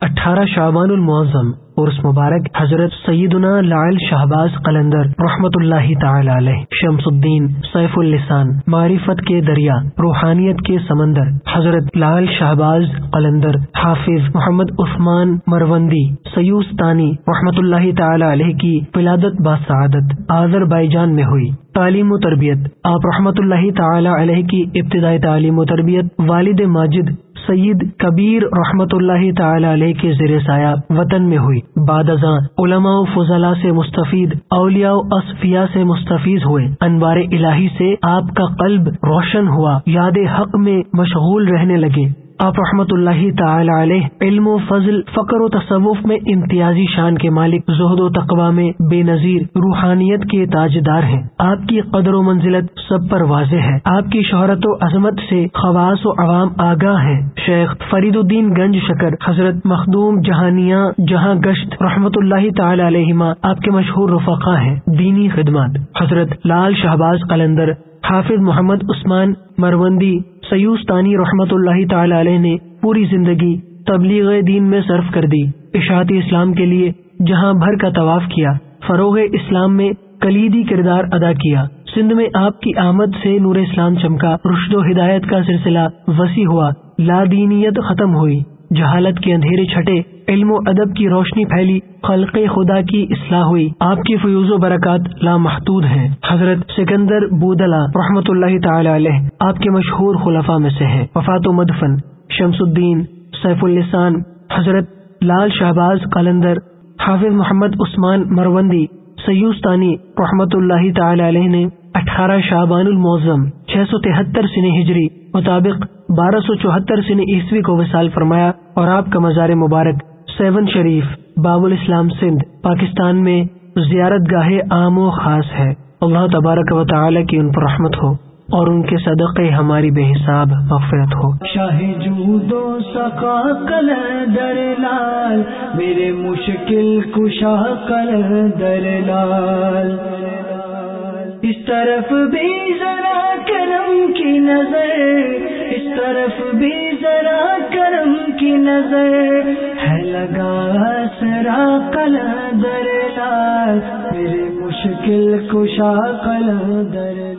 اٹھارہ شعبان المعظم عرس مبارک حضرت سیدنا لال شہباز قلندر رحمت اللہ تعالی علیہ، شمس الدین سیف السان معرفت کے دریا، روحانیت کے سمندر، حضرت لال شہباز قلندر حافظ محمد عثمان مروندی سیوستانی رحمت اللہ تعالی علیہ کی ولادت باسعادت آذر بائی جان میں ہوئی۔ تعلیم و تربیت، آپ رحمت اللہ تعالی علیہ کی ابتدائی تعلیم و تربیت والد ماجد سید کبیر رحمت اللہ تعالی علیہ کے زیر سایہ وطن میں ہوئی۔ بعد ازاں علماء و فضلہ سے مستفید، اولیاء و اصفیہ سے مستفیض ہوئے۔ انوار الہی سے آپ کا قلب روشن ہوا، یاد حق میں مشغول رہنے لگے۔ آپ رحمت اللہ تعالی علیہ علم و فضل، فقر و تصوف میں امتیازی شان کے مالک، زہد و تقوا میں بے نظیر روحانیت کے تاجدار ہیں۔ آپ کی قدر و منزلت سب پر واضح ہے۔ آپ کی شہرت و عظمت سے خواص و عوام آگاہ ہیں۔ شیخ فرید الدین گنج شکر، حضرت مخدوم جہانیاں جہاں گشت رحمت اللہ تعالی علیہ آپ کے مشہور رفقا ہیں۔ دینی خدمات۔ حضرت لال شہباز قلندر، حافظ محمد عثمان مروندی سیوستانی رحمت اللہ تعالی علیہ نے پوری زندگی تبلیغ دین میں صرف کر دی۔ اشاعتی اسلام کے لیے جہاں بھر کا طواف کیا، فروغ اسلام میں کلیدی کردار ادا کیا۔ سندھ میں آپ کی آمد سے نور اسلام چمکا۔ رشد و ہدایت کا سلسلہ وسیع ہوا۔ لادینیت ختم ہوئی۔ جہالت کے اندھیرے چھٹے، علم و ادب کی روشنی پھیلی، خلق خدا کی اصلاح ہوئی۔ آپ کی فیوز و برکات لامحدود ہیں۔ حضرت سکندر بودلا رحمت اللہ تعالی علیہ آپ کے مشہور خلفاء میں سے ہیں۔ وفات و مدفن، شمس الدین، سیف السان حضرت لال شہباز قلندر، حافظ محمد عثمان مروندی، سیوستانی رحمت اللہ تعالی علیہ نے اٹھارہ شعبان المعظم چھ سو تہتر سن ہجری مطابق بارہ سو چوہتر سن عیسوی کو وصال فرمایا اور آپ کا مزار مبارک سیون شریف باب الاسلام سندھ، پاکستان میں زیارت گاہ عام و خاص ہے۔ اللہ تبارک و تعالی کی ان پر رحمت ہو اور ان کے صدقے ہماری بے حساب مغفرت ہو۔ شاہ جو سکا کل در لال، میرے مشکل کشا کل در لال۔ اس طرف بھی ذرا کرم کی نظر، اس طرف بھی ذرا کرم کی نظر ہے، لگا سرا کل در لال میرے مشکل کشا کل در